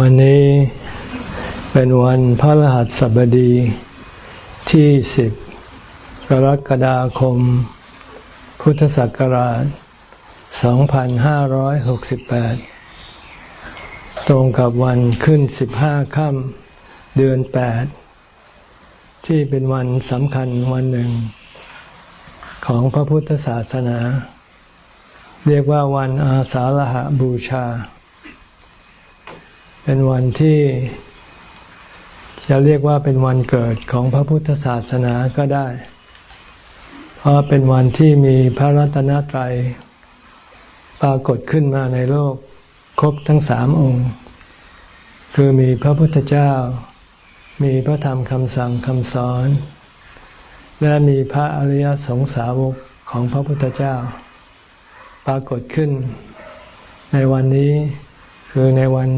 วันนี้เป็นวันพระรหัสบดีที่สิบกรกฎาคม พุทธศักราช 2568 ตรงกับวันขึ้น 15 ค่ำเดือน 8 ที่เป็นวันสำคัญวันหนึ่ง ของพระพุทธศาสนา เรียกว่าวันอาสาฬหบูชา เป็นวันที่ จะเรียกว่าเป็นวันเกิดของพระพุทธศาสนาก็ได้ เพราะเป็นวันที่มีพระรัตนตรัยปรากฏขึ้นมาในโลกครบทั้งสามองค์ คือมีพระพุทธเจ้า มีพระธรรมคำสั่งคำสอน และมีพระอริยสงสาวกของพระพุทธเจ้า ปรากฏขึ้น ในวันนี้คือในวัน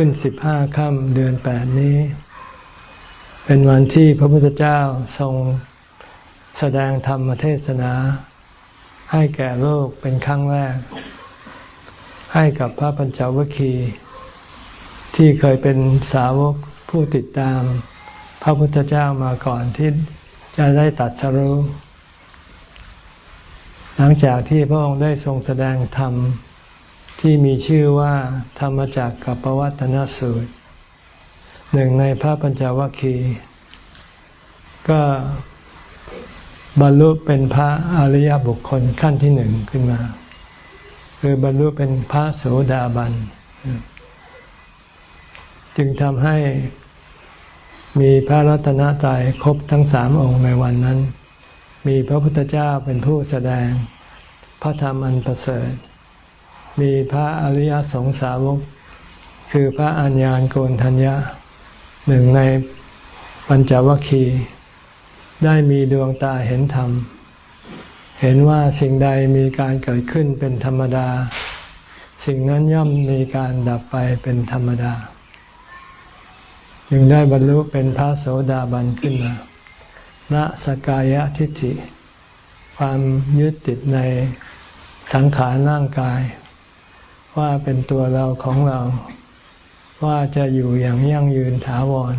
ขึ้นสิบห้าค่ำเดือนแปดนี้ เป็นวันที่พระพุทธเจ้าทรงแสดงธรรมเทศนา ให้แก่โลกเป็นครั้งแรก ให้กับพระปัญจวัคคีย์ที่เคยเป็นสาวกผู้ติดตาม พระพุทธเจ้ามาก่อนที่จะได้ตัดสรู้หลังจากที่พระองค์ได้ทรงแสดงธรรม ที่มีชื่อว่า ธรรมจักรกับปวัตนสูตร หนึ่งในพระปัญจวัคคีย์ก็บรรลุเป็นพระอริยบุคคลขั้นที่หนึ่งขึ้นมา คือบรรลุเป็นพระโสดาบัน จึงทำให้มีพระรัตนตรัยครบทั้งสามองค์ในวันนั้น มีพระพุทธเจ้าเป็นผู้แสดง พระธรรมอันประเสริฐ มีพระอริยสงสาวก คือพระอัญญาณโกนทัญญะหนึ่งในปัญจวัคคีย์ได้มีดวงตาเห็นธรรม เห็นว่าสิ่งใดมีการเกิดขึ้นเป็นธรรมดา สิ่งนั้นย่อมมีการดับไปเป็นธรรมดา จึงได้บรรลุเป็นพระโสดาบันขึ้นมาละสกายะทิฏฐิ ความยึดติดในสังขารร่างกาย ว่าเป็นตัวเราของเรา ว่าจะอยู่อย่างยั่งยืนถาวร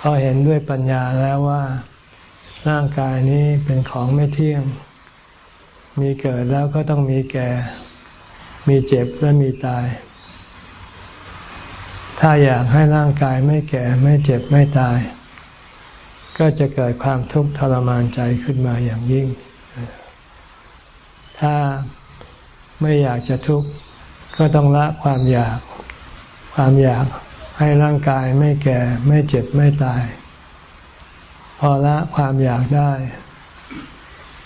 พอเห็นด้วยปัญญาแล้วว่า ร่างกายนี้เป็นของไม่เที่ยง มีเกิดแล้วก็ต้องมีแก่ มีเจ็บและมีตาย ถ้าอยากให้ร่างกายไม่แก่ไม่เจ็บไม่ตาย ก็จะเกิดความทุกข์ทรมานใจขึ้นมาอย่างยิ่ง ถ้า ไม่อยากจะทุกข์ก็ต้องละความอยาก ความอยากให้ร่างกายไม่แก่ ไม่เจ็บไม่ตาย พอละความอยากได้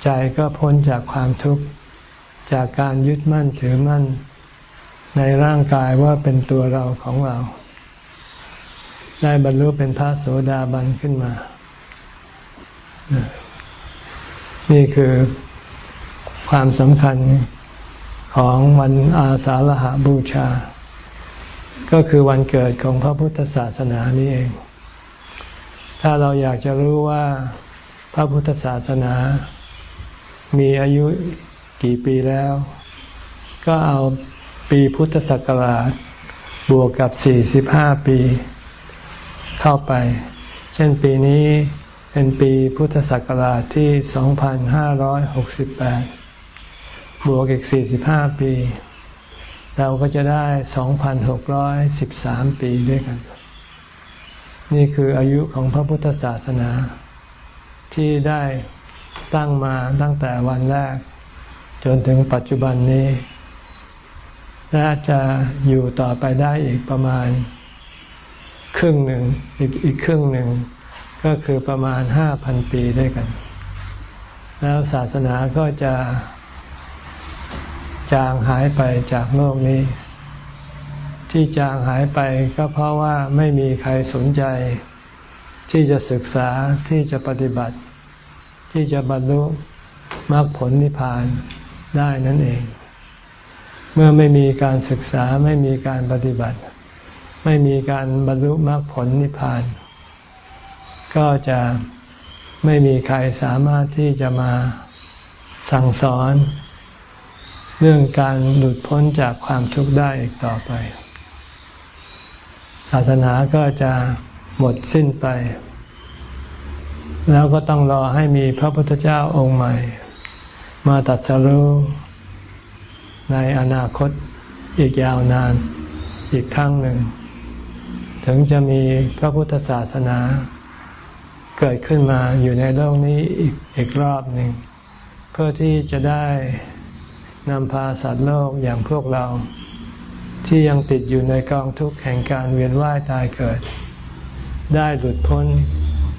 ใจก็พ้นจากความทุกข์ จากการยึดมั่นถือมั่น ในร่างกายว่าเป็นตัวเราของเรา ได้บรรลุเป็นพระโสดาบันขึ้นมา นี่คือความสำคัญ ของวันอาสาฬหาบูชา ก็คือวันเกิดของพระพุทธศาสนานี้เอง ถ้าเราอยากจะรู้ว่าพระพุทธศาสนา มีอายุกี่ปีแล้ว ก็เอาปีพุทธศักราชบวกกับ 45 ปี เข้าไป เช่นปีนี้เป็นปีพุทธศักราชที่ 2568 บวกอีกสี่สิบห้าปี เราก็จะได้สองพันหกร้อยสิบสามปีด้วยกัน นี่คืออายุของพระพุทธศาสนา ที่ได้ตั้งมาตั้งแต่วันแรก จนถึงปัจจุบันนี้และจะอยู่ต่อไปได้อีกประมาณ ครึ่งหนึ่งอีกอีกครึ่งหนึ่ง ก็คือประมาณห้าพันปีด้วยกัน แล้วศาสนาก็จะ จางหายไปจากโลกนี้ ที่จางหายไปก็เพราะว่าไม่มีใครสนใจ ที่จะศึกษาที่จะปฏิบัติ ที่จะบรรลุมรรคผลนิพพานได้นั่นเอง เมื่อไม่มีการศึกษาไม่มีการปฏิบัติ ไม่มีการบรรลุมรรคผลนิพพาน ก็จะไม่มีใครสามารถที่จะมาสั่งสอน เรื่องการหลุดพ้นจากความทุกข์ได้อีกต่อไป ศาสนาก็จะหมดสิ้นไป แล้วก็ต้องรอให้มีพระพุทธเจ้าองค์ใหม่ มาตัดสรุในอนาคตอีกยาวนานอีกครั้งหนึ่ง ถึงจะมีพระพุทธศาสนา เกิดขึ้นมาอยู่ในโลกนี้อีกอีกรอบหนึ่ง เพื่อที่จะได้ นำพาสัตว์โลกอย่างพวกเรา ที่ยังติดอยู่ในกองทุกข์แห่งการเวียนว่ายตายเกิด ได้หลุดพ้น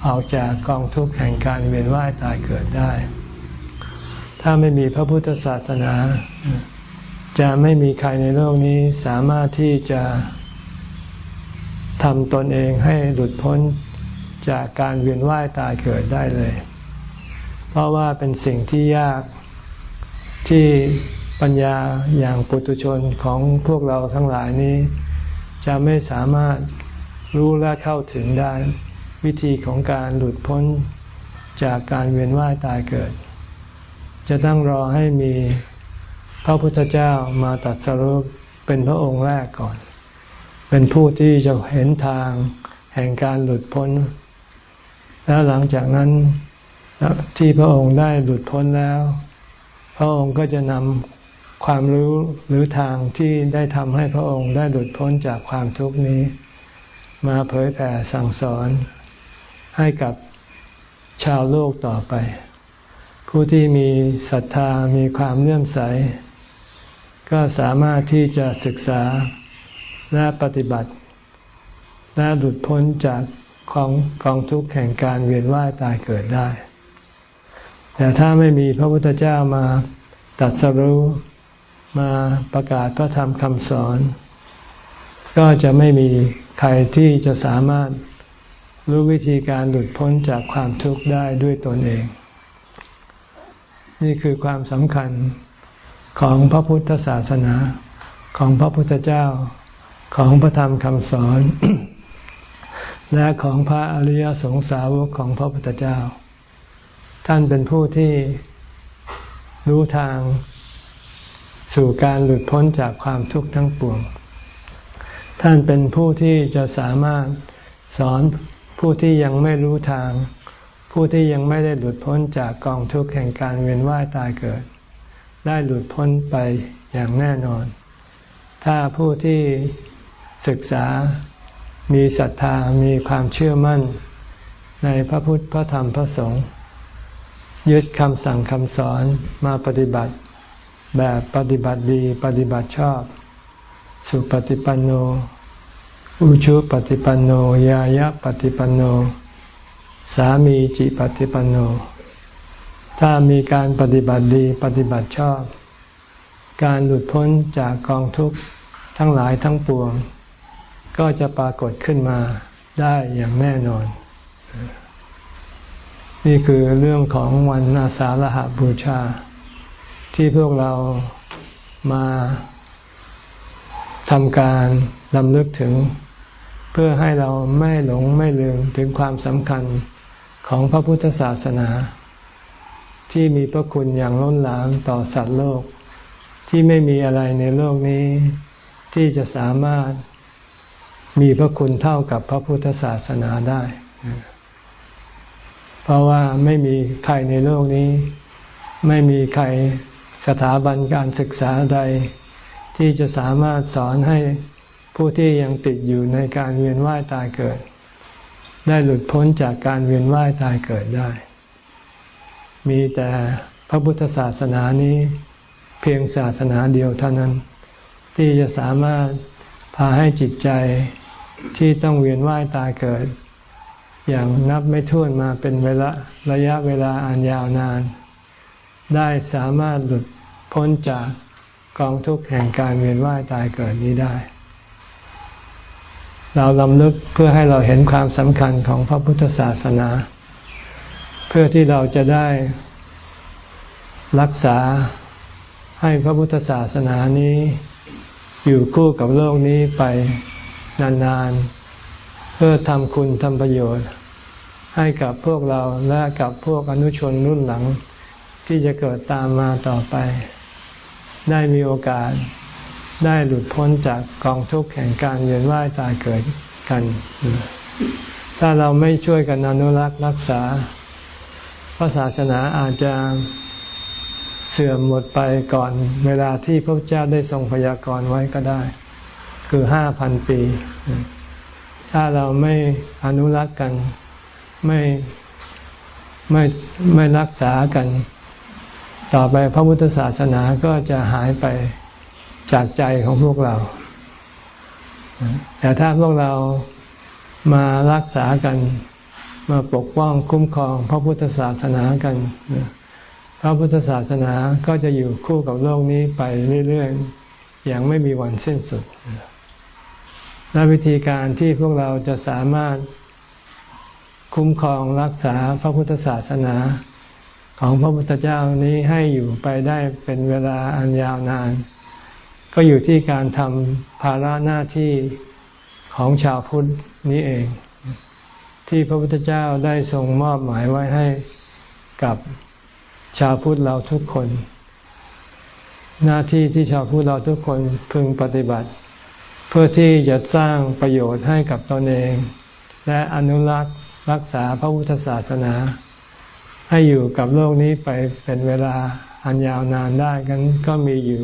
ออกจากกองทุกข์แห่งการเวียนว่ายตายเกิดได้ ถ้าไม่มีพระพุทธศาสนา จะไม่มีใครในโลกนี้สามารถที่จะทำตนเองให้หลุดพ้นจากการเวียนว่ายตายเกิดได้เลย เพราะว่าเป็นสิ่งที่ยากที่ ปัญญาอย่างปุถุชนของพวกเราทั้งหลายนี้ จะไม่สามารถรู้และเข้าถึงได้วิธีของการหลุดพ้นจากการเวียนว่ายตายเกิด จะต้องรอให้มีพระพุทธเจ้ามาตัดสรุปเป็นพระองค์แรกก่อน เป็นผู้ที่จะเห็นทางแห่งการหลุดพ้น แล้วหลังจากนั้นที่พระองค์ได้หลุดพ้นแล้ว พระองค์ก็จะนำ ความรู้หรือทางที่ได้ทำให้พระองค์ได้หลุดพ้นจากความทุกข์นี้ มาเผยแผ่สั่งสอน ให้กับชาวโลกต่อไป ผู้ที่มีศรัทธามีความเลื่อมใส ก็สามารถที่จะศึกษาและปฏิบัติ และหลุดพ้นจากของกองทุกข์แห่งการเวียนว่ายตายเกิดได้ แต่ถ้าไม่มีพระพุทธเจ้ามาตัดสรู้ มาประกาศพระธรรมคำสอน ก็จะไม่มีใครที่จะสามารถรู้วิธีการหลุดพ้นจากความทุกข์ได้ด้วยตนเอง นี่คือความสำคัญของพระพุทธศาสนาของพระพุทธเจ้าของพระธรรมคำสอน และของพระอริยสงสาวกของพระพุทธเจ้า ท่านเป็นผู้ที่รู้ทาง สู่การหลุดพ้นจากความทุกข์ทั้งปวง ท่านเป็นผู้ที่จะสามารถสอนผู้ที่ยังไม่รู้ทาง ผู้ที่ยังไม่ได้หลุดพ้นจากกองทุกข์แห่งการเวียนว่ายตายเกิด ได้หลุดพ้นไปอย่างแน่นอน ถ้าผู้ที่ศึกษามีศรัทธามีความเชื่อมั่น ในพระพุทธพระธรรมพระสงฆ์ยึดคำสั่งคำสอนมาปฏิบัติ แบบปฏิบัติดีปฏิบัติชอบ สุปฏิปันโน อุชุปฏิปันโน ยายะปฏิปันโน สามีจิปฏิปันโน ถ้ามีการปฏิบัติดีปฏิบัติชอบ การหลุดพ้นจากกองทุกข์ทั้งหลายทั้งปวง ก็จะปรากฏขึ้นมาได้อย่างแน่นอน นี่คือเรื่องของวันอาสาฬหบูชา ที่พวกเรามาทำการดำลึกถึง เพื่อให้เราไม่หลงไม่ลืมถึงความสำคัญของพระพุทธศาสนา ที่มีพระคุณอย่างล้นหลามต่อสัตว์โลก ที่ไม่มีอะไรในโลกนี้ ที่จะสามารถมีพระคุณเท่ากับพระพุทธศาสนาได้ เพราะว่าไม่มีใครในโลกนี้ ไม่มีใคร สถาบันการศึกษาใดที่จะสามารถสอนให้ผู้ที่ยังติดอยู่ในการเวียนว่ายตายเกิด ได้หลุดพ้นจากการเวียนว่ายตายเกิดได้ มีแต่พระพุทธศาสนานี้เพียงศาสนาเดียวเท่านั้น ที่จะสามารถพาให้จิตใจที่ต้องเวียนว่ายตายเกิด อย่างนับไม่ถ้วนมาเป็นเวลาระยะเวลาอันยาวนาน ได้สามารถหลุด พ้นจากกองทุกข์แห่งการเวียนว่ายตายเกิดนี้ได้ เราลำลึกเพื่อให้เราเห็นความสำคัญของพระพุทธศาสนา เพื่อที่เราจะได้รักษาให้พระพุทธศาสนานี้อยู่คู่กับโลกนี้ไปนานๆ เพื่อทำคุณทำประโยชน์ ให้กับพวกเราและกับพวกอนุชนรุ่นหลังที่จะเกิดตามมาต่อไป ได้มีโอกาสได้หลุดพ้นจากกองทุกข์แห่งการเวียนว่ายตายเกิดกัน ถ้าเราไม่ช่วยกันอนุรักษ์รักษา พระศาสนาอาจจะเสื่อมหมดไปก่อนเวลาที่พระเจ้าได้ทรงพยากรณ์ไว้ก็ได้ คือห้าพันปี ถ้าเราไม่อนุรักษ์กันไม่ไม่ไม่รักษากัน ต่อไปพระพุทธศาสนาก็จะหายไปจากใจของพวกเรา แต่ถ้าพวกเรามารักษากันมาปกป้องคุ้มครองพระพุทธศาสนากัน พระพุทธศาสนาก็จะอยู่คู่กับโลกนี้ไปเรื่อยๆ อย่างไม่มีวันสิ้นสุด และวิธีการที่พวกเราจะสามารถคุ้มครองรักษาพระพุทธศาสนา ของพระพุทธเจ้านี้ให้อยู่ไปได้เป็นเวลาอันยาวนาน ก็อยู่ที่การทำภาระหน้าที่ของชาวพุทธนี้เอง ที่พระพุทธเจ้าได้ทรงมอบหมายไว้ให้กับชาวพุทธเราทุกคน หน้าที่ที่ชาวพุทธเราทุกคนพึงปฏิบัติ เพื่อที่จะสร้างประโยชน์ให้กับตนเอง และอนุรักษ์รักษาพระพุทธศาสนา ให้อยู่กับโลกนี้ไปเป็นเวลาอันยาวนานได้กันก็มีอยู่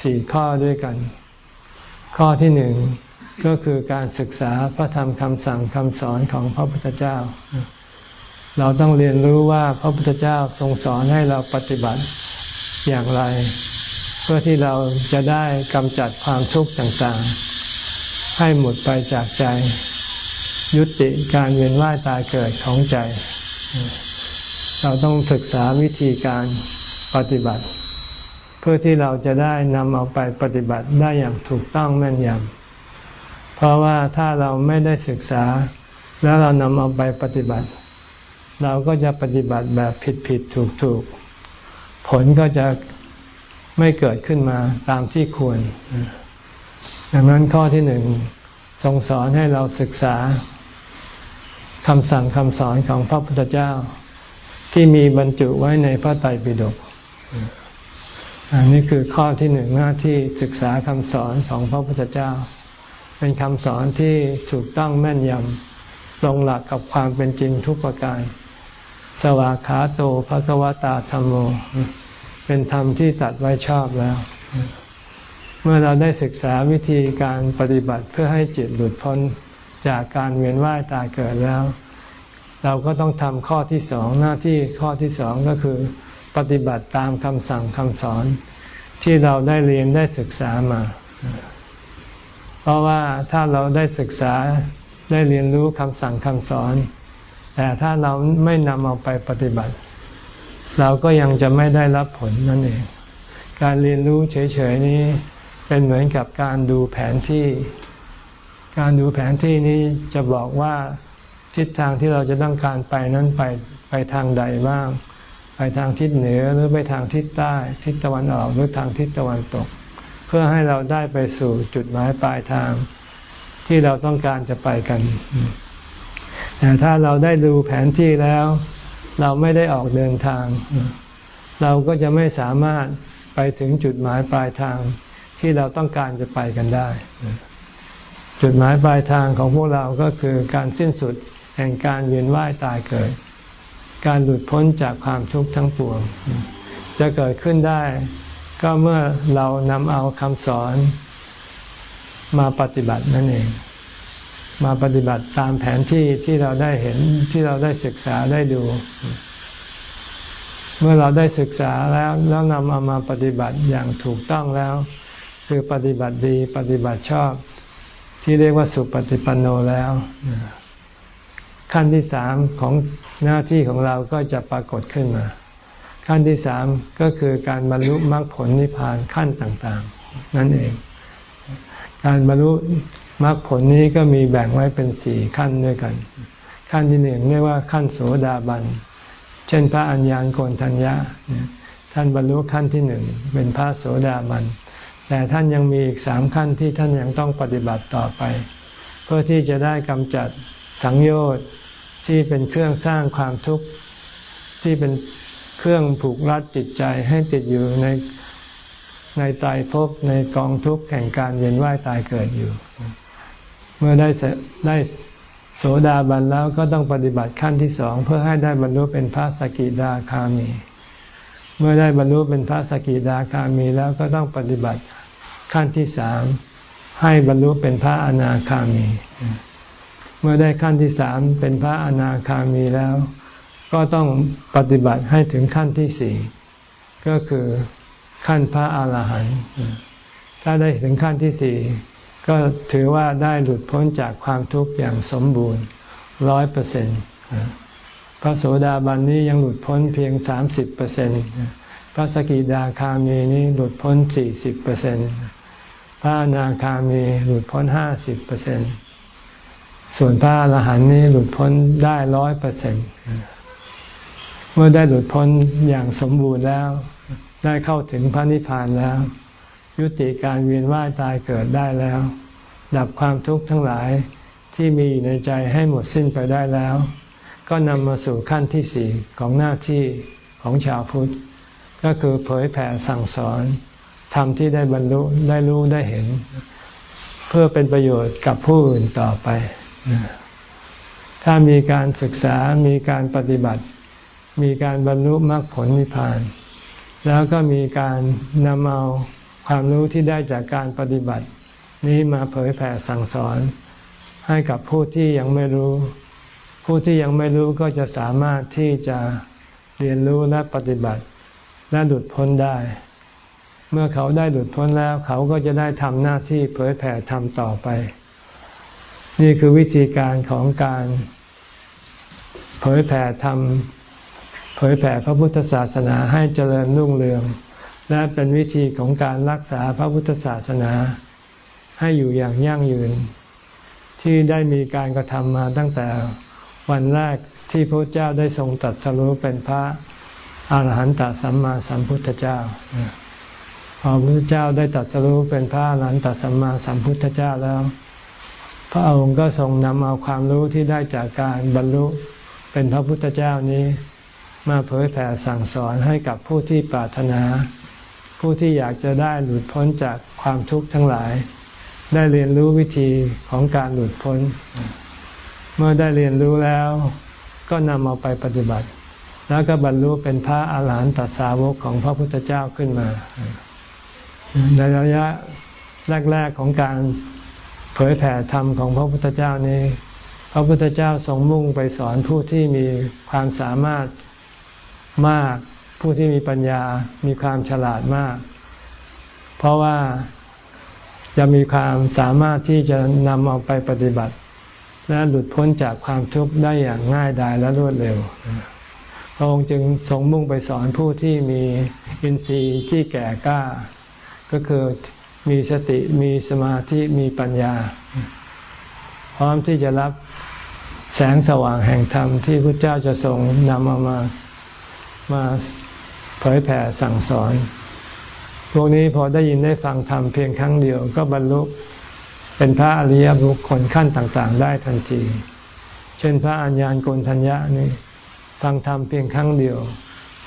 สี่ข้อด้วยกัน ข้อที่หนึ่งก็คือการศึกษาพระธรรมคำสั่งคำสอนของพระพุทธเจ้า เราต้องเรียนรู้ว่าพระพุทธเจ้าทรงสอนให้เราปฏิบัติอย่างไร เพื่อที่เราจะได้กำจัดความทุกข์ต่างๆ ให้หมดไปจากใจ ยุติการเวียนว่ายตายเกิดของใจ เราต้องศึกษาวิธีการปฏิบัติ เพื่อที่เราจะได้นำเอาไปปฏิบัติได้อย่างถูกต้องแม่นยำเพราะว่าถ้าเราไม่ได้ศึกษา แล้วเรานำเอาไปปฏิบัติ เราก็จะปฏิบัติแบบผิดผิดถูกถูกผลก็จะไม่เกิดขึ้นมาตามที่ควร ดังนั้นข้อที่หนึ่งทรงสอนให้เราศึกษาคำสั่งคำสอนของพระพุทธเจ้า ที่มีบรรจุไว้ในพระไตรปิฎกอันนี้คือข้อที่หนึ่งหน้าที่ศึกษาคำสอนของพระพุทธเจ้า เป็นคำสอนที่ถูกต้องแม่นยำตรงหลักกับความเป็นจริงทุกประการ สวากขาโตภควตาธรรมโม เป็นธรรมที่ตัดไว้ชอบแล้ว เมื่อเราได้ศึกษาวิธีการปฏิบัติเพื่อให้จิตหลุดพ้นจากการเวียนว่ายตายเกิดแล้ว เราก็ต้องทำข้อที่สองหน้าที่ข้อที่สองก็คือ ปฏิบัติตามคำสั่งคำสอน ที่เราได้เรียนได้ศึกษามา เพราะว่าถ้าเราได้ศึกษาได้เรียนรู้คำสั่งคำสอน แต่ถ้าเราไม่นำเอาไปปฏิบัติ เราก็ยังจะไม่ได้รับผลนั่นเอง การเรียนรู้เฉยๆนี้เป็นเหมือนกับการดูแผนที่ การดูแผนที่นี้จะบอกว่า ทิศทางที่เราจะต้องการไปนั้นไปไปทางใดบ้าง ไปทางทิศเหนือหรือไปทางทิศใต้ ทิศตะวันออกหรือทางทิศตะวันตก เพื่อให้เราได้ไปสู่จุดหมายปลายทางที่เราต้องการจะไปกันแต่ถ้าเราได้ดูแผนที่แล้ว เราไม่ได้ออกเดินทาง เราก็จะไม่สามารถไปถึงจุดหมายปลายทางที่เราต้องการจะไปกันได้ จุดหมายปลายทางของพวกเราก็คือการสิ้นสุด แห่งการเวียนว่ายตายเกิด การหลุดพ้นจากความทุกข์ทั้งปวง จะเกิดขึ้นได้ ก็เมื่อเรานำเอาคำสอนมาปฏิบัตินั่นเอง มาปฏิบัติตามแผนที่ที่เราได้เห็นที่เราได้ศึกษาได้ดู เมื่อเราได้ศึกษาแล้วแล้วนำเอามาปฏิบัติอย่างถูกต้องแล้ว คือปฏิบัติดีปฏิบัติชอบ ที่เรียกว่าสุปฏิปันโนแล้ว ขั้นที่สามของหน้าที่ของเราก็จะปรากฏขึ้นมา ขั้นที่สามก็คือการบรรลุมรรคผลนิพพานขั้นต่างๆ นั่นเอง การบรรลุมรรคผลนี้ก็มีแบ่งไว้เป็นสี่ขั้นด้วยกัน ขั้นที่หนึ่งเรียกว่าขั้นโสดาบัน เช่นพระอัญญาณโกนทัญญาท่านบรรลุขั้นที่หนึ่งเป็นพระโสดาบัน แต่ท่านยังมีอีกสามขั้นที่ท่านยังต้องปฏิบัติต่อไป เพื่อที่จะได้กำจัด สังโยชน์ที่เป็นเครื่องสร้างความทุกข์ที่เป็นเครื่องผูกรัดจิตใจให้ติดอยู่ในในตายภพในกองทุกข์แห่งการเวียนว่ายตายเกิดอยู่ เมื่อได้ได้โสดาบันแล้วก็ต้องปฏิบัติขั้นที่สองเพื่อให้ได้บรรลุเป็นพระสกิดาคามี เมื่อได้บรรลุเป็นพระสกิดาคามีแล้วก็ต้องปฏิบัติขั้นที่สามให้บรรลุเป็นพระอนาคามี เมื่อได้ขั้นที่สามเป็นพระอนาคามีแล้ว ก็ต้องปฏิบัติให้ถึงขั้นที่สี่ก็คือขั้นพระอาหารหันต์ถ้าได้ถึงขั้นที่สี่ก็ถือว่าได้หลุดพ้นจากความทุกข์อย่างสมบูรณ์ร้อยเปอร์เซ็นต์พระโสดาบันนี้ยังหลุดพ้นเพียงสามสิบเปอร์เซ็นต์พระสกิดาคามีนี้หลุดพ้นสี่สิบเปอร์เซ็นต์พระนาคามีหลุดพ้นห้าสิบเปอร์เซ็นต์ ส่วนพระอรหันต์นี้หลุดพ้นได้ร้อยเปอร์เซ็นต์เมื่อได้หลุดพ้นอย่างสมบูรณ์แล้ว ได้เข้าถึงพระนิพพานแล้ว ยุติการเวียนว่ายตายเกิดได้แล้ว ดับความทุกข์ทั้งหลายที่มีอยู่ในใจให้หมดสิ้นไปได้แล้ว ก็นำมาสู่ขั้นที่สี่ของหน้าที่ของชาวพุทธ ก็คือเผยแผ่สั่งสอนทำที่ได้บรรลุได้รู้ได้เห็น เพื่อเป็นประโยชน์กับผู้อื่นต่อไป ถ้ามีการศึกษามีการปฏิบัติ มีการบรรลุมรรคผลนิพพาน แล้วก็มีการนำเอาความรู้ที่ได้จากการปฏิบัติ นี้มาเผยแผ่สั่งสอน ให้กับผู้ที่ยังไม่รู้ ผู้ที่ยังไม่รู้ก็จะสามารถที่จะเรียนรู้และปฏิบัติ และหลุดพ้นได้ เมื่อเขาได้หลุดพ้นแล้ว เขาก็จะได้ทำหน้าที่เผยแผ่ทำต่อไป นี่คือวิธีการของการเผยแผ่ทำเผยแผ่พระพุทธศาสนาให้เจริญรุ่งเรือง และเป็นวิธีของการรักษาพระพุทธศาสนา ให้อยู่อย่างยั่งยืน ที่ได้มีการกระทำมาตั้งแต่วันแรกที่พระเจ้าได้ทรงตัดสรุปเป็นพระอาหารหันตสัมมาสัมพุทธเจ้า พอพระพุทธเจ้าได้ตัดสรุปเป็นพระอาหารหันตสัมมาสัมพุทธเจ้าแล้ว พระองค์ก็ทรงนำเอาความรู้ที่ได้จากการบรรลุเป็นพระพุทธเจ้านี้ มาเผยแผ่สั่งสอนให้กับผู้ที่ปรารถนา ผู้ที่อยากจะได้หลุดพ้นจากความทุกข์ทั้งหลาย ได้เรียนรู้วิธีของการหลุดพ้น เมื่อได้เรียนรู้แล้วก็นำเอาไปปฏิบัติ แล้วก็บรรลุเป็นพระอาหารหันตสาวกของพระพุทธเจ้าขึ้นมา ในระยะแรก ๆของการ ยแผ่ธรรมของพระพุทธเจ้านี้ พระพุทธเจ้าทรงมุ่งไปสอนผู้ที่มีความสามารถมาก ผู้ที่มีปัญญา มีความฉลาดมาก เพราะว่าจะมีความสามารถที่จะนำเอาไปปฏิบัติ และหลุดพ้นจากความทุกข์ได้อย่างง่ายดายและรวดเร็ว พระองค์จึงทรงมุ่งไปสอนผู้ที่มีอินทรีย์ที่แก่กล้า ก็คือ มีสติมีสมาธิมีปัญญา พร้อมที่จะรับแสงสว่างแห่งธรรมที่พระเจ้าจะทรงนำเอามามาเผยแผ่สั่งสอน พวกนี้พอได้ยินได้ฟังธรรมเพียงครั้งเดียวก็บรรลุเป็นพระอริยบุคคลขั้นต่าง ๆ ได้ทันที เช่นพระอัญญาณโกนทัญญานี่ฟังธรรมเพียงครั้งเดียว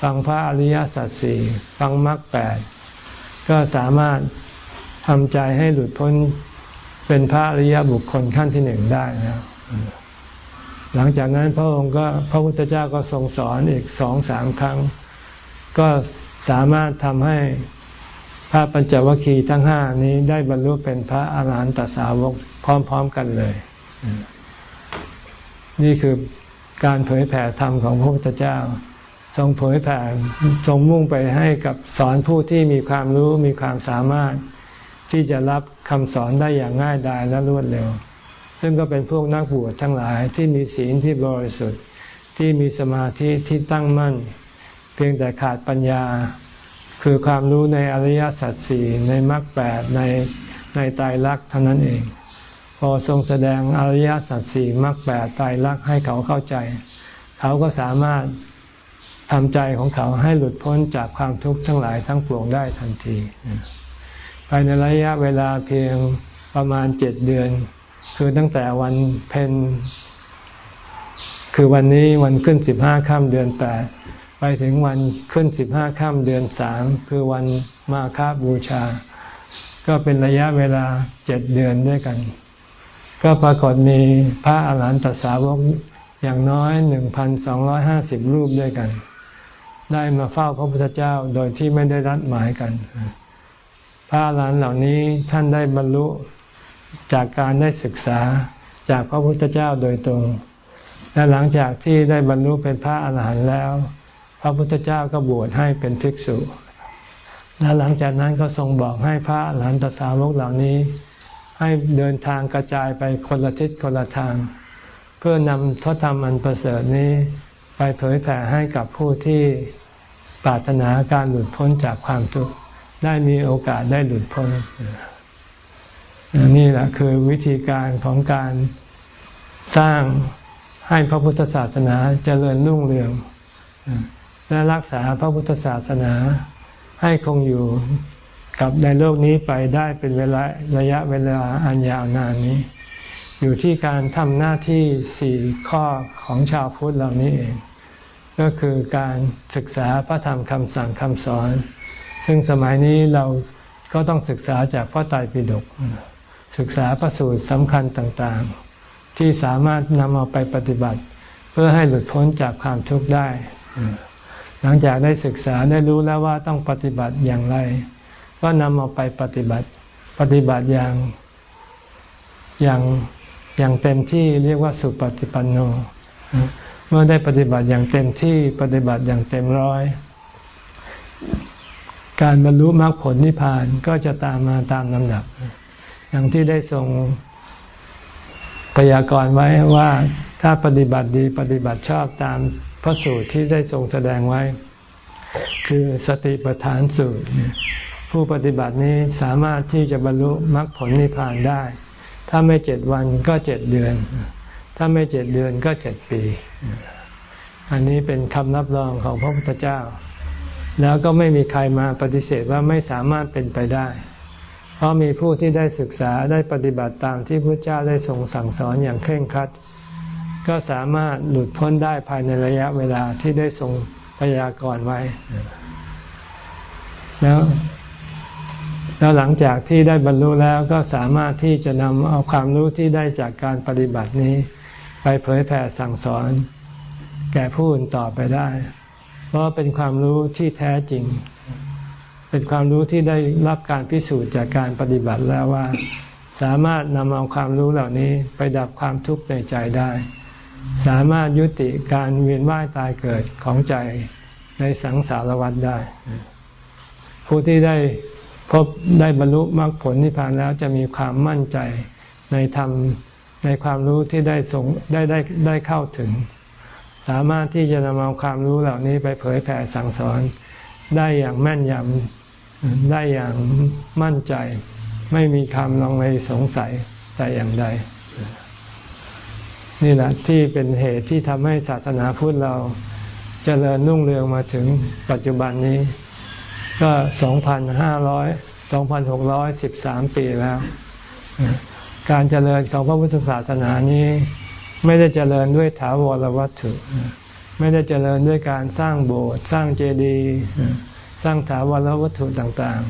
ฟังพระอริยสัจสี่ฟังมรรคแปดก็สามารถ ทำใจให้หลุดพ้นเป็นพระอริยบุคคลขั้นที่หนึ่งได้แล้วหลังจากนั้นพระองค์ก็พระพุทธเจ้าก็ทรงสอนอีกสองสามครั้ง ก็สามารถทำให้พระปัญจวัคคีย์ทั้งห้านี้ได้บรรลุเป็นพระอาหารหันตสาวกพร้อม ๆกันเลย นี่คือการเผยแผ่ธรรมของพระพุทธเจ้า ทรงเผยแผ่ทรงมุ่งไปให้กับสอนผู้ที่มีความรู้มีความสามารถ ที่จะรับคำสอนได้อย่างง่ายดายและรวดเร็ว ซึ่งก็เป็นพวกนักบวชทั้งหลายที่มีศีลที่บริสุทธิ์ ที่มีสมาธิที่ตั้งมั่น เพียงแต่ขาดปัญญา คือความรู้ในอริยสัจสี่ในมรรคแปดในในตายรักเท่านั้นเอง พอทรงแสดงอริยสัจสี่มรรคแปดตายรักให้เขาเข้าใจ เขาก็สามารถทำใจของเขาให้หลุดพ้นจากความทุกข์ทั้งหลายทั้งปวงได้ทันทีายในระยะเวลาเพียงประมาณเจ็ดเดือน คือตั้งแต่วันเพ็ญคือวันนี้วันขึ้นสิบห้าค่ำเดือนแปดไปถึงวันขึ้นสิบห้าค่ำเดือนสามคือวันมาคาบูชา ก็เป็นระยะเวลาเจ็ดเดือนด้วยกัน ก็ปรากฏมีพระอาหารหันตสาวกอย่างน้อยหนึ่งพันสองร้อยห้าสิบรูปด้วยกัน ได้มาเฝ้าพระพุทธเจ้าโดยที่ไม่ได้รัดหมายกัน ระอาหารหันต์เหล่านี้ท่านได้บรรลุจากการได้ศึกษาจากพระพุทธเจ้าโดยตรง และหลังจากที่ได้บรรลุเป็นพระอาหารหันต์แล้ว พระพุทธเจ้าก็บวชให้เป็นภิกษุ และหลังจากนั้นก็ทรงบอกให้พระอาหารหันตสาวกเหล่านี้ ให้เดินทางกระจายไปคนละทิศคนละทาง เพื่อนำทศธรรมอันประเสริฐนี้ไปเผยแผ่ให้กับผู้ที่ปรารถนาการหลุดพ้นจากความทุกข์ ได้มีโอกาสได้หลุดพ้นนี่แหละคือวิธีการของการสร้างให้พระพุทธศาสนาเจริญรุ่งเรือง และรักษาพระพุทธศาสนาให้คงอยู่กับในโลกนี้ไปได้เป็นเวลาระยะเวลาอันยาวนานนี้ อยู่ที่การทำหน้าที่สี่ข้อของชาวพุทธเหล่านี้เอง ก็คือการศึกษาพระธรรมคำสั่งคำสอน ซึ่งสมัยนี้เราก็ต้องศึกษาจากพระไตรปิฎกศึกษาพระสูตรสำคัญต่างๆ ที่สามารถนำเอาไปปฏิบัติ เพื่อให้หลุดพ้นจากความทุกข์ได้ หลังจากได้ศึกษาได้รู้แล้วว่าต้องปฏิบัติอย่างไร ก็นำเอาไปปฏิบัติ ปฏิบัติอย่างอย่างอย่างเต็มที่เรียกว่าสุปฏิปันโน เมื่อได้ปฏิบัติอย่างเต็มที่ปฏิบัติอย่างเต็มร้อย การบรรลุมรรคผลนิพพานก็จะตามมาตามลำดับ อย่างที่ได้ทรงพยากรณ์ไว้ว่าถ้าปฏิบัติดีปฏิบัติชอบตามพระสูตรที่ได้ทรงแสดงไว้ คือสติปัฏฐานสูตร ผู้ปฏิบัตินี้สามารถที่จะบรรลุมรรคผลนิพพานได้ ถ้าไม่เจ็ดวันก็เจ็ดเดือน ถ้าไม่เจ็ดเดือนก็เจ็ดปี อันนี้เป็นคำรับรองของพระพุทธเจ้า แล้วก็ไม่มีใครมาปฏิเสธว่าไม่สามารถเป็นไปได้ เพราะมีผู้ที่ได้ศึกษาได้ปฏิบัติตามที่พระเจ้าได้ทรงสั่งสอนอย่างเคร่งครัด ก็สามารถหลุดพ้นได้ภายในระยะเวลาที่ได้ทรงพยากรณ์ไว้ แล้วแล้วหลังจากที่ได้บรรลุแล้วก็สามารถที่จะนำเอาความรู้ที่ได้จากการปฏิบัตินี้ ไปเผยแผ่สั่งสอน แก่ผู้อื่นต่อไปได้ ราะเป็นความรู้ที่แท้จริง เป็นความรู้ที่ได้รับการพิสูจน์จากการปฏิบัติแล้วว่า สามารถนำเอาความรู้เหล่านี้ไปดับความทุกข์ในใจได้ สามารถยุติการเวียนว่ายตายเกิดของใจในสังสารวัฏได้ ผู้ที่ได้พบได้บรรลุมรรคผลนิพพานแล้วจะมีความมั่นใจในธรรมในความรู้ที่ได้ส่งได้ได้ได้เข้าถึง สามารถที่จะนำเอาความรู้เหล่านี้ไปเผยแผ่สั่งสอนได้อย่างแม่นยำได้อย่างมั่นใจ ไม่มีคำลองเลสงสัยแต่อย่างใด นี่แหละที่เป็นเหตุที่ทำให้ศาสนาพุทธเราจเจริญนุ่งเรืองมาถึงปัจจุบันนี้ ก็สองพันห้าร้อยสองพันหกร้อยสิบสามปีแล้ว การเจริญของพระพุทธศาสนานี้ ไม่ได้เจริญด้วยถาวรวัตถุ ไม่ได้เจริญด้วยการสร้างโบสถ์สร้างเจดีย์สร้างถาวรวัตถุต่าง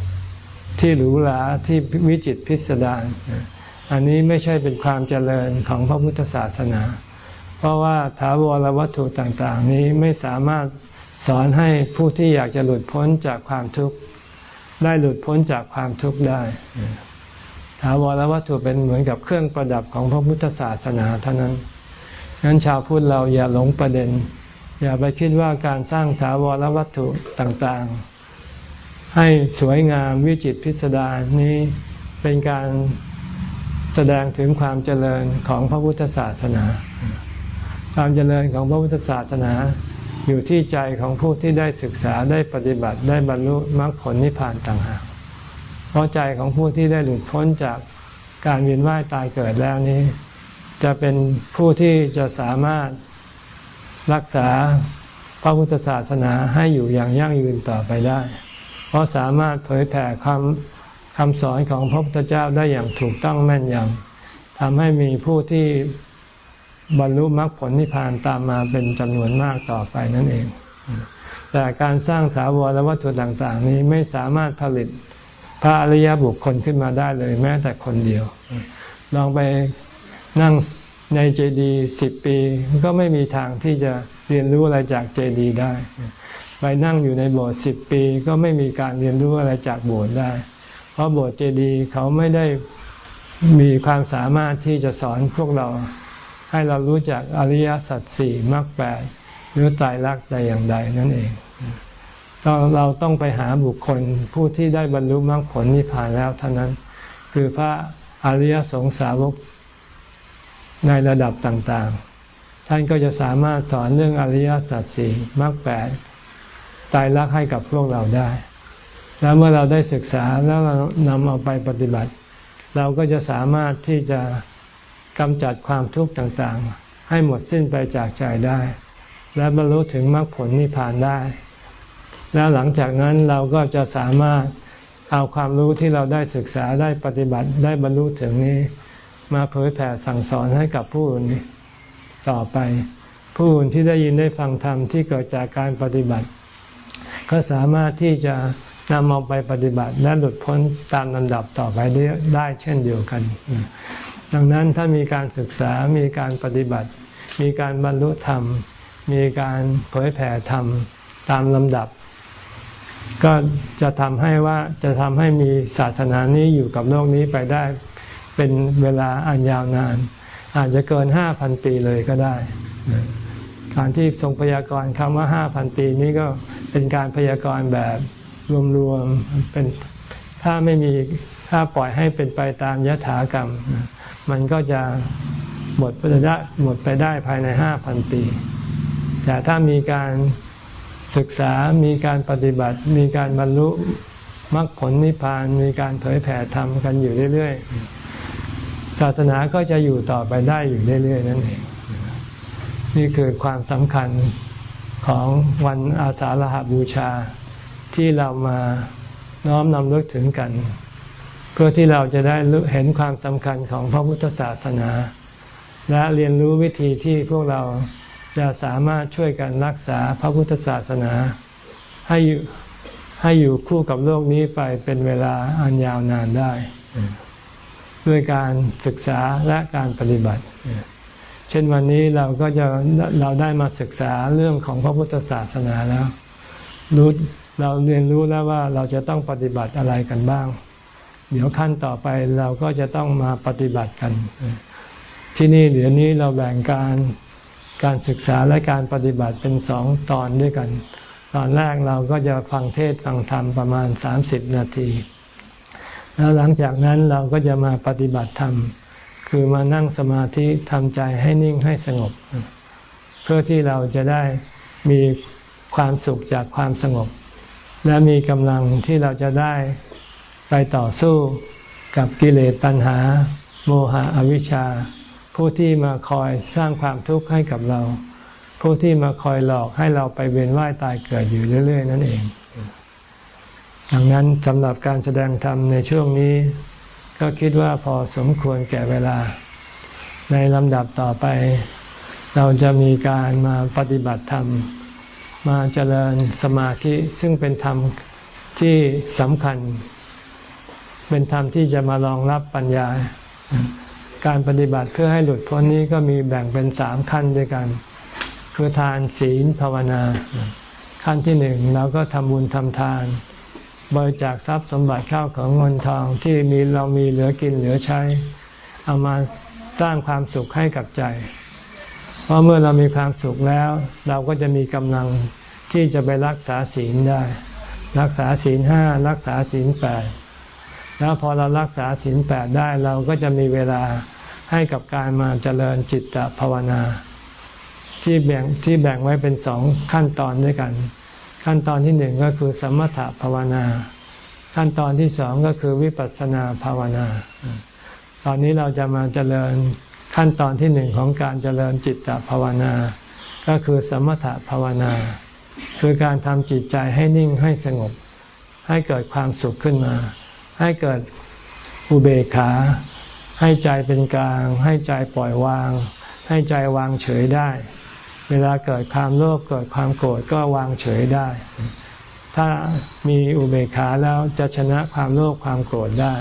ๆ ที่หรูหราที่วิจิตพิสดารอันนี้ไม่ใช่เป็นความเจริญของพระพุทธศาสนา เพราะว่าถาวรวัตถุต่างๆ นี้ไม่สามารถสอนให้ผู้ที่อยากจะหลุดพ้นจากความทุกข์ได้หลุดพ้นจากความทุกข์ได้ ถาวรวัตถุเป็นเหมือนกับเครื่องประดับของพระพุทธศาสนาเท่านั้นงั้นชาวพุทธเราอย่าหลงประเด็น อย่าไปคิดว่าการสร้างถาวรวัตถุต่างๆ ให้สวยงามวิจิตพิสดารนี้เป็นการแสดงถึงความเจริญของพระพุทธศาสนา ความเจริญของพระพุทธศาสนา อยู่ที่ใจของผู้ที่ได้ศึกษาได้ปฏิบัติได้บรรลุมรรคผลนิพพานต่างหาก เพราะใจของผู้ที่ได้หลุดพ้นจากการเวียนว่ายตายเกิดแล้วนี้ จะเป็นผู้ที่จะสามารถรักษาพระพุทธศาสนาให้อยู่อย่างยั่งยืนต่อไปได้ เพราะสามารถเผยแผ่คำคำสอนของพระพุทธเจ้าได้อย่างถูกต้องแม่นยำทำให้มีผู้ที่บรรลุมรรคผลนิพพานตามมาเป็นจำนวนมากต่อไปนั่นเอง แต่การสร้างถาวรและวัตถุต่าง ๆ นี้ไม่สามารถผลิต พระอริยบุคคลขึ้นมาได้เลย แม้แต่คนเดียว ลองไปนั่งในเจดีสิบปีก็ไม่มีทางที่จะเรียนรู้อะไรจากเจดีได้ ไปนั่งอยู่ในโบสถ์สิบปีก็ไม่มีการเรียนรู้อะไรจากโบสถ์ได้ เพราะโบสถ์เจดีเขาไม่ได้มีความสามารถที่จะสอนพวกเรา ให้เรารู้จักอริยสัจสี่มรรคแปดหรือตายรักใดอย่างใดนั่นเอง เราต้องไปหาบุคคลผู้ที่ได้บรรลุมรรคผลนิพพานแล้วเท่านั้น คือพระอริยสงสาวกในระดับต่างๆ ท่านก็จะสามารถสอนเรื่องอริยสัจสี่มรรคแปดตายรักให้กับพวกเราได้ แล้วเมื่อเราได้ศึกษาแล้วเรานำเอาไปปฏิบัติ เราก็จะสามารถที่จะกำจัดความทุกข์ต่างๆ ให้หมดสิ้นไปจากใจได้ และบรรลุถึงมรรคผลนิพพานได้ แล้วหลังจากนั้นเราก็จะสามารถเอาความรู้ที่เราได้ศึกษาได้ปฏิบัติได้บรรลุถึงนี้ มาเผยแผ่สั่งสอนให้กับผู้อื่นต่อไป ผู้อื่นที่ได้ยินได้ฟังธรรมที่เกิดจากการปฏิบัติ ก็สามารถที่จะนำเอาไปปฏิบัติและหลุดพ้นตามลำดับต่อไปได้เช่นเดียวกัน ดังนั้นถ้ามีการศึกษา มีการปฏิบัติ มีการบรรลุธรรม มีการเผยแผ่ธรรมตามลำดับ ก็จะทำให้ว่าจะทำให้มีศาสนานี้อยู่กับโลกนี้ไปได้ เป็นเวลาอันยาวนาน อาจจะเกินห้าพันปีเลยก็ได้ การที่ทรงพยากรณ์คำว่าห้าพันปีนี้ก็เป็นการพยากรณ์แบบรวมๆเป็นถ้าไม่มีถ้าปล่อยให้เป็นไปตามยถากรรม มันก็จะหมดไปได้หมดไปได้ภายในห้าพันปี แต่ถ้ามีการ ศึกษามีการปฏิบัติ มีการบรรลุมรรคผลนิพพานมีการเผยแผ่ธรรมกันอยู่เรื่อยๆศาสนาก็จะอยู่ต่อไปได้อยู่เรื่อยๆนั่นเองนี่คือความสำคัญของวันอาสาฬหบูชาที่เรามาน้อมนำลึกถึงกัน เพื่อที่เราจะได้เห็นความสำคัญของพระพุทธศาสนา และเรียนรู้วิธีที่พวกเรา จะสามารถช่วยกันรักษาพระพุทธศาสนา ให้อยู่ให้อยู่คู่กับโลกนี้ไปเป็นเวลาอันยาวนานได้ ด้วยการศึกษาและการปฏิบัติ เช่นวันนี้เราก็จะเราได้มาศึกษาเรื่องของพระพุทธศาสนาแล้วรู้เราเรียนรู้แล้วว่าเราจะต้องปฏิบัติอะไรกันบ้าง เดี๋ยวขั้นต่อไปเราก็จะต้องมาปฏิบัติกัน ที่นี่เดี๋ยวนี้เราแบ่งการ การศึกษาและการปฏิบัติเป็นสองตอนด้วยกัน ตอนแรกเราก็จะฟังเทศฟังธรรมประมาณสามสิบนาที แล้วหลังจากนั้นเราก็จะมาปฏิบัติธรรม คือมานั่งสมาธิทำใจให้นิ่งให้สงบ เพื่อที่เราจะได้มีความสุขจากความสงบ และมีกำลังที่เราจะได้ไปต่อสู้กับกิเลสตัณหา โมหะอวิชชา ผู้ที่มาคอยสร้างความทุกข์ให้กับเรา ผู้ที่มาคอยหลอกให้เราไปเวียนว่ายตายเกิดอยู่เรื่อย ๆ นั่นเอง ดังนั้นสำหรับการแสดงธรรมในช่วงนี้ ก็คิดว่าพอสมควรแก่เวลา ในลำดับต่อไป เราจะมีการมาปฏิบัติธรรม มาเจริญสมาธิซึ่งเป็นธรรมที่สำคัญ เป็นธรรมที่จะมารองรับปัญญา การปฏิบัติเพื่อให้หลุดพ้นนี้ก็มีแบ่งเป็นสามขั้นด้วยกัน คือทานศีลภาวนา ขั้นที่หนึ่งเราก็ทำบุญทำทาน บริจาคทรัพย์สมบัติข้าวของเงินทองที่มีเรามีเหลือกินเหลือใช้ เอามาสร้างความสุขให้กับใจ เพราะเมื่อเรามีความสุขแล้ว เราก็จะมีกำลังที่จะไปรักษาศีลได้ รักษาศีลห้ารักษาศีลแปด แล้วพอเรารักษาศีลแปดได้เราก็จะมีเวลาให้กับการมาเจริญจิตตภาวนา ที่แบ่งที่แบ่งไว้เป็นสองขั้นตอนด้วยกัน ขั้นตอนที่หนึ่งก็คือสมถภาวนา ขั้นตอนที่สองก็คือวิปัสสนาภาวนา ตอนนี้เราจะมาเจริญขั้นตอนที่หนึ่งของการเจริญจิตตภาวนา ก็คือสมถภาวนา คือการทำจิตใจให้นิ่งให้สงบ ให้เกิดความสุขขึ้นมา ให้เกิดอุเบกขา ให้ใจเป็นกลาง ให้ใจปล่อยวาง ให้ใจวางเฉยได้ เวลาเกิดความโลภเกิดความโกรธก็วางเฉยได้ ถ้ามีอุเบกขาแล้วจะชนะความโลภความโกรธได้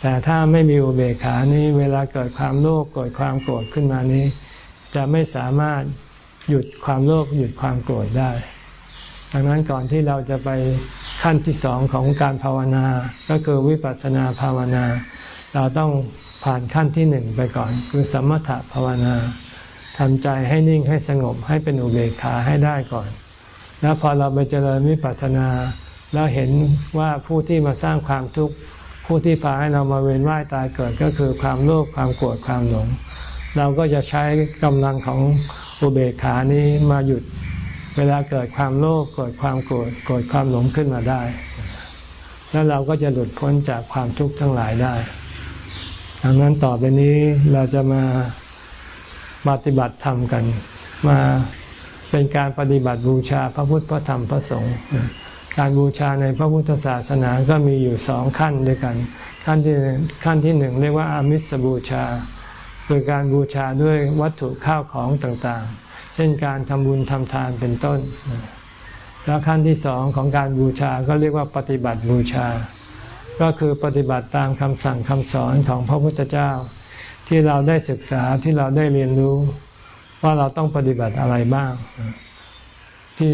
แต่ถ้าไม่มีอุเบกขานี้เวลาเกิดความโลภเกิดความโกรธขึ้นมานี้ จะไม่สามารถหยุดความโลภหยุดความโกรธได้ ดังนั้นก่อนที่เราจะไปขั้นที่สองของการภาวนา ก็คือวิปัสสนาภาวนา เราต้องผ่านขั้นที่หนึ่งไปก่อน คือสมถะภาวนาทำใจให้นิ่งให้สงบให้เป็นอุเบกขาให้ได้ก่อน แล้วพอเราไปเจริญวิปัสสนาแล้วเห็นว่าผู้ที่มาสร้างความทุกข์ผู้ที่พาให้เรามาเวียนว่ายตายเกิดก็คือความโลภความโกรธความหลง เราก็จะใช้กำลังของอุเบกขานี้มาหยุด เวลาเกิดความโลภเกิดความโกรธเกิดความหลงขึ้นมาได้ แล้วเราก็จะหลุดพ้นจากความทุกข์ทั้งหลายได้ดังนั้นต่อไปนี้เราจะมาปฏิบัติธรรมกัน มาเป็นการปฏิบัติบูชาพระพุทธพระธรรมพระสงฆ์การบูชาในพระพุทธศาสนาก็มีอยู่สองขั้นด้วยกัน ขั้นที่ขั้นที่หนึ่งเรียกว่าอามิสบูชา คือการบูชาด้วยวัตถุข้าวของต่างๆ ช่นการทำบุญทำทานเป็นต้น แล้วขั้นที่สองของการบูชาก็เรียกว่าปฏิบัติบูชา ก็คือปฏิบัติตามคำสั่งคำสอนของพระพุทธเจ้า ที่เราได้ศึกษาที่เราได้เรียนรู้ ว่าเราต้องปฏิบัติอะไรบ้าง ที่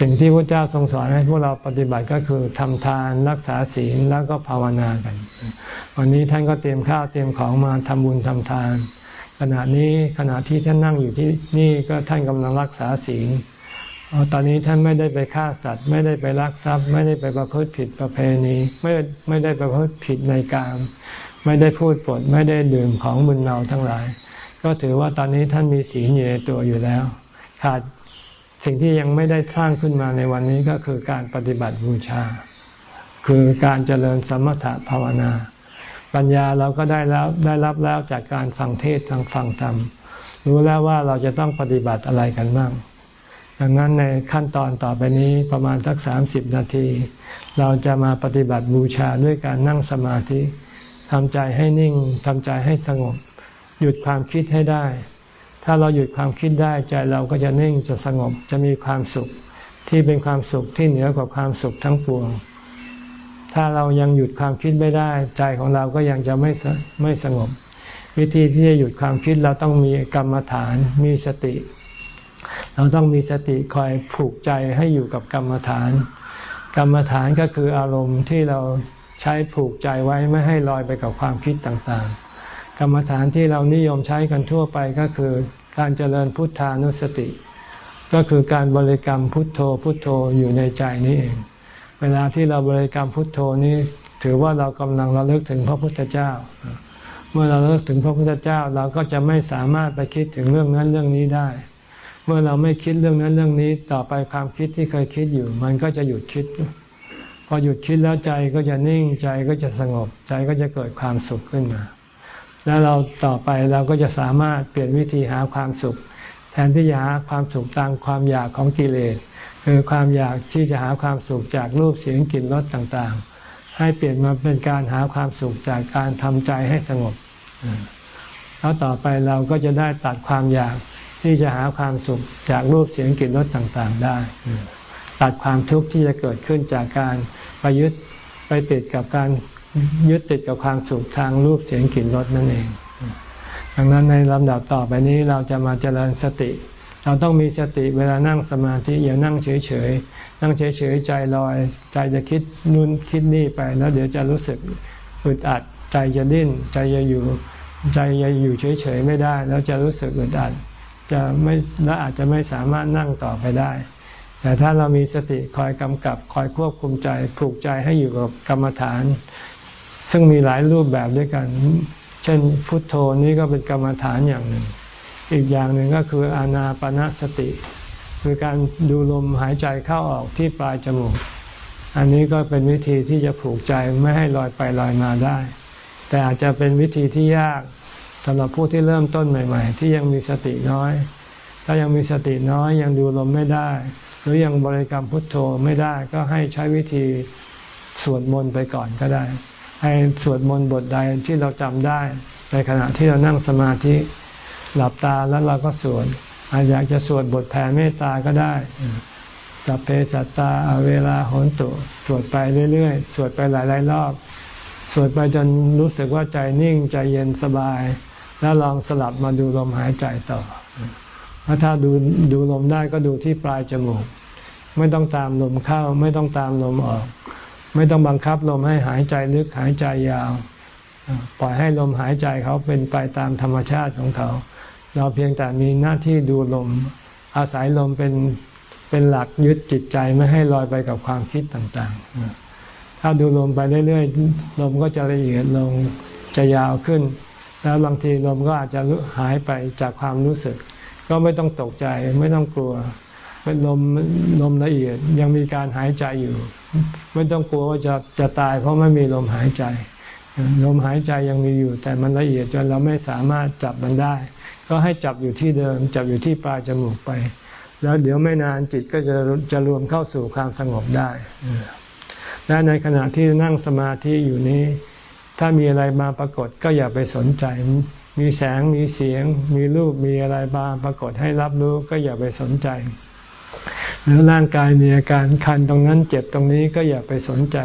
สิ่งที่พระเจ้าทรงสอนให้พวกเราปฏิบัติก็คือทำทานรักษาศีลแล้วก็ภาวนากัน วันนี้ท่านก็เตรียมข้าวเตรียมของมาทำบุญทำทาน ขณะนี้ขณะที่ท่านนั่งอยู่ที่นี่ก็ท่านกำลังรักษาศีลตอนนี้ท่านไม่ได้ไปฆ่าสัตว์ ไม่ได้ไปลักทรัพย์ ไม่ได้ไปประพฤติผิดประเพณีไม่ไม่ได้ประพฤติผิดในการไม่ได้พูดปดไม่ได้ดื่มของมึนเมาทั้งหลาย ก็ถือว่าตอนนี้ท่านมีศีลอยู่ในตัวอยู่แล้ว ขาดสิ่งที่ยังไม่ได้สร้างขึ้นมาในวันนี้ก็คือการปฏิบัติบูชา คือการเจริญสมถะภาวนา ปัญญาเราก็ได้แล้วได้รับแล้วจากการฟังเทศทางฟังธรรม รู้แล้วว่าเราจะต้องปฏิบัติอะไรกันบ้างดังนั้นในขั้นตอนต่อไปนี้ประมาณสักสามสิบนาที เราจะมาปฏิบัติบูชาด้วยการนั่งสมาธิทำใจให้นิ่งทำใจให้สงบ หยุดความคิดให้ได้ ถ้าเราหยุดความคิดได้ใจเราก็จะนิ่งจะสงบจะมีความสุขที่เป็นความสุขที่เหนือกว่าความสุขทั้งปวง ถ้าเรายังหยุดความคิดไม่ได้ ใจของเราก็ยังจะไม่ไม่สงบ วิธีที่จะหยุดความคิดเราต้องมีกรรมฐานมีสติ เราต้องมีสติคอยผูกใจให้อยู่กับกรรมฐาน กรรมฐานก็คืออารมณ์ที่เราใช้ผูกใจไว้ไม่ให้ลอยไปกับความคิดต่างๆ กรรมฐานที่เรานิยมใช้กันทั่วไปก็คือการเจริญพุทธานุสติ ก็คือการบริกรรมพุทโธพุทโธอยู่ในใจนี้เอง เวลาที่เราบริกรรมพุทโธนี้ ถือว่าเรากำลังระลึกถึงพระพุทธเจ้า เมื่อเราเลิกถึงพระพุทธเจ้าเราก็จะไม่สามารถไปคิดถึงเรื่องนั้นเรื่องนี้ได้ เมื่อเราไม่คิดเรื่องนั้นเรื่องนี้ต่อไปความคิดที่เคยคิดอยู่ มันก็จะหยุดคิด พอหยุดคิดแล้วใจก็จะนิ่งใจก็จะสงบใจก็จะเกิดความสุขขึ้นมา แล้วเราต่อไปเราก็จะสามารถเปลี่ยนวิธีหาความสุข แทนที่จะหาความสุขตามความอยากของกิเลสคือความอยากที่จะหาความสุขจากรูปเสียงกลิ่นรสต่างๆ ให้เปลี่ยนมาเป็นการหาความสุขจากการทำใจให้สงบ แล้วต่อไปเราก็จะได้ตัดความอยากที่จะหาความสุขจากรูปเสียงกลิ่นรสต่างๆ ได้ ตัดความทุกข์ที่จะเกิดขึ้นจากการไปยึดไปติดกับการยึดติดกับความสุขทางรูปเสียงกลิ่นรสนั่นเอง ดังนั้นในลำดับต่อไปนี้เราจะมาเจริญสติ เราต้องมีสติเวลานั่งสมาธิอย่านั่งเฉยๆนั่งเฉยๆใจลอยใจจะคิดนู่นคิดนี่ไป แล้วเดี๋ยวจะรู้สึกอึดอัด ใจจะดิ้น ใจจะอยู่ ใจจะอยู่เฉยๆไม่ได้ แล้วจะรู้สึกอึดอัด จะไม่และอาจจะไม่สามารถนั่งต่อไปได้ แต่ถ้าเรามีสติคอยกำกับ คอยควบคุมใจผูกใจให้อยู่กับกรรมฐาน ซึ่งมีหลายรูปแบบด้วยกัน เช่นพุทโธนี้ก็เป็นกรรมฐานอย่างหนึ่ง อีกอย่างหนึ่งก็คืออานาปนาสติ คือการดูลมหายใจเข้าออกที่ปลายจมูก อันนี้ก็เป็นวิธีที่จะผูกใจไม่ให้ลอยไปลอยมาได้ แต่อาจจะเป็นวิธีที่ยากสำหรับผู้ที่เริ่มต้นใหม่ ๆ ที่ยังมีสติน้อย ถ้ายังมีสติน้อยยังดูลมไม่ได้ หรือยังบริกรรมพุทโธไม่ได้ก็ให้ใช้วิธีสวดมนต์ไปก่อนก็ได้ ให้สวดมนต์บทใดที่เราจำได้ ในขณะที่เรานั่งสมาธิหลับตาแล้วเราก็สวดอาจอยากจะสวดบทแผ่เมตตาก็ได้สัพเพสัตตาเวลาโหนตุสวดไปเรื่อยๆ สวดไปหลายๆรอบ สวดไปจนรู้สึกว่าใจนิ่งใจเย็นสบาย แล้วลองสลับมาดูลมหายใจต่อแล้วถ้าดูดูลมได้ก็ดูที่ปลายจมูก ไม่ต้องตามลมเข้า ไม่ต้องตามลมออก ไม่ต้องบังคับลมให้หายใจลึกหายใจยาว ปล่อยให้ลมหายใจเขาเป็นไปตามธรรมชาติของเขา เราเพียงแต่มีหน้าที่ดูลม อาศัยลมเป็นเป็นหลักยึดจิตใจไม่ให้ลอยไปกับความคิดต่างๆ ถ้าดูลมไปเรื่อยๆ ลมก็จะละเอียดลงจะยาวขึ้น แล้วบางทีลมก็อาจจะหายไปจากความรู้สึก ก็ไม่ต้องตกใจไม่ต้องกลัว เป็นลมลมละเอียดยังมีการหายใจอยู่ ไม่ต้องกลัวว่าจะจะตายเพราะไม่มีลมหายใจ ลมหายใจยังมีอยู่ แต่มันละเอียดจนเราไม่สามารถจับมันได้ ก็ให้จับอยู่ที่เดิม จับอยู่ที่ปลายจมูกไป แล้วเดี๋ยวไม่นานจิตก็จะจะรวมเข้าสู่ความสงบได้และในขณะที่นั่งสมาธิอยู่นี้ ถ้ามีอะไรมาปรากฏก็อย่าไปสนใจ มีแสงมีเสียง มีรูปมีอะไรมาปรากฏให้รับรู้ก็อย่าไปสนใจ หรือร่างกายมีอาการคันตรงนั้นเจ็บตรงนี้ก็อย่าไปสนใจ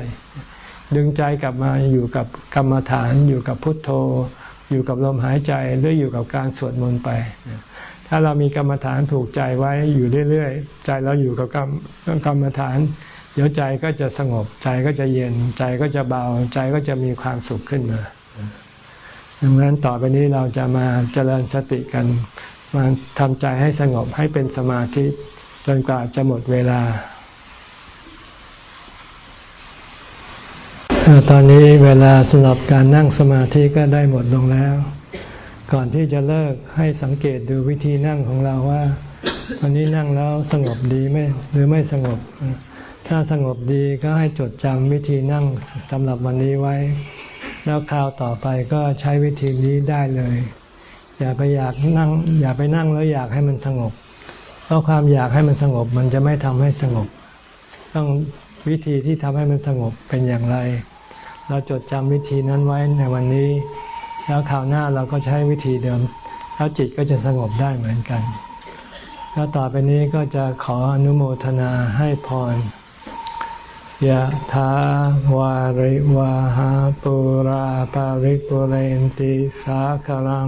ดึงใจกลับมาอยู่กับกรรมฐานอยู่กับพุทโธ อยู่กับลมหายใจหรืออยู่กับการสวดมนต์ไป ถ้าเรามีกรรมฐานถูกใจไว้อยู่เรื่อยๆ ใจเราอยู่กับกรรมกรรมฐาน เดี๋ยวใจก็จะสงบใจก็จะเย็นใจก็จะเบาใจก็จะมีความสุขขึ้นมาดังนั้นต่อไปนี้เราจะมาเจริญสติกันมาทำใจให้สงบให้เป็นสมาธิ จนกว่าจะหมดเวลา ตอนนี้เวลาสำหรับการนั่งสมาธิก็ได้หมดลงแล้ว ก่อนที่จะเลิกให้สังเกตดูวิธีนั่งของเราว่าวันนี้นั่งแล้วสงบดีไหมหรือไม่สงบ ถ้าสงบดีก็ให้จดจำวิธีนั่งสำหรับวันนี้ไว้ แล้วคราวต่อไปก็ใช้วิธีนี้ได้เลย อย่าไปอยากนั่ง อย่าไปนั่งแล้วอยากให้มันสงบ เพราะความอยากให้มันสงบมันจะไม่ทำให้สงบ ต้องวิธีที่ทำให้มันสงบเป็นอย่างไร เราจดจำวิธีนั้นไว้ในวันนี้ แล้วคราวหน้าเราก็ใช้วิธีเดิม แล้วจิตก็จะสงบได้เหมือนกัน แล้วต่อไปนี้ก็จะขออนุโมทนาให้พรยะถาวาริวาหาปุราปาริปุเรนติสาคลัง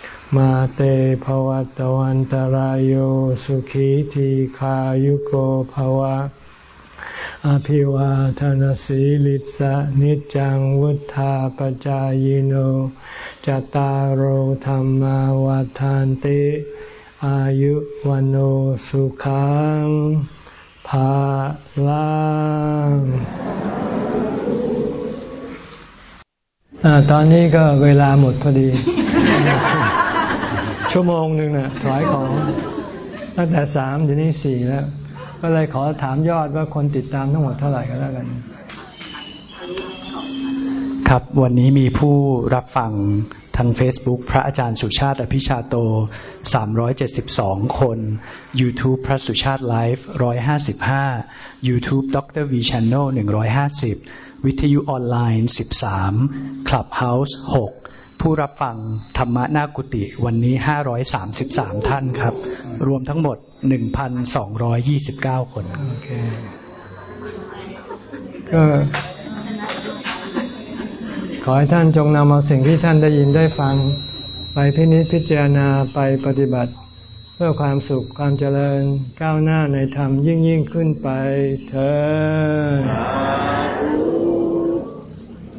มาเตภวัตวันตารโยสุขีทีขายุโกภวะ อภิวาทานสีลิสะนิจังวุธาปจายโนจตารโหธรรมวาทานติ อายุวันโอสุขังภาลังตอนนี้ก็เวลาหมดพอดี ชั่วโมงหนึ่งนะ่ะถอยของตั้งแต่สามเดี๋ยวนี้สี่แล้ว ก็เลยขอถามยอดว่าคนติดตามทั้งหมดเท่าไหร่ก็แล้วกัน ครับวันนี้มีผู้รับฟังทาง Facebook พระอาจารย์สุชาติอภิชาโต 372 คน YouTube พระสุชาติไลฟ์155 YouTube ดร V Channel 150 วิทยุออนไลน์ 13 Clubhouse 6 ผู้รับฟังธรรมะนากุติวันนี้ 533 ท่านครับ รวมทั้งหมด 1,229 คน ก็ขอให้ท่านจงนำเอาสิ่งที่ท่านได้ยินได้ฟัง ไปพินิจพิจารณาไปปฏิบัติ เพื่อความสุขความเจริญก้าวหน้าในธรรมยิ่งยิ่งขึ้นไปเถิด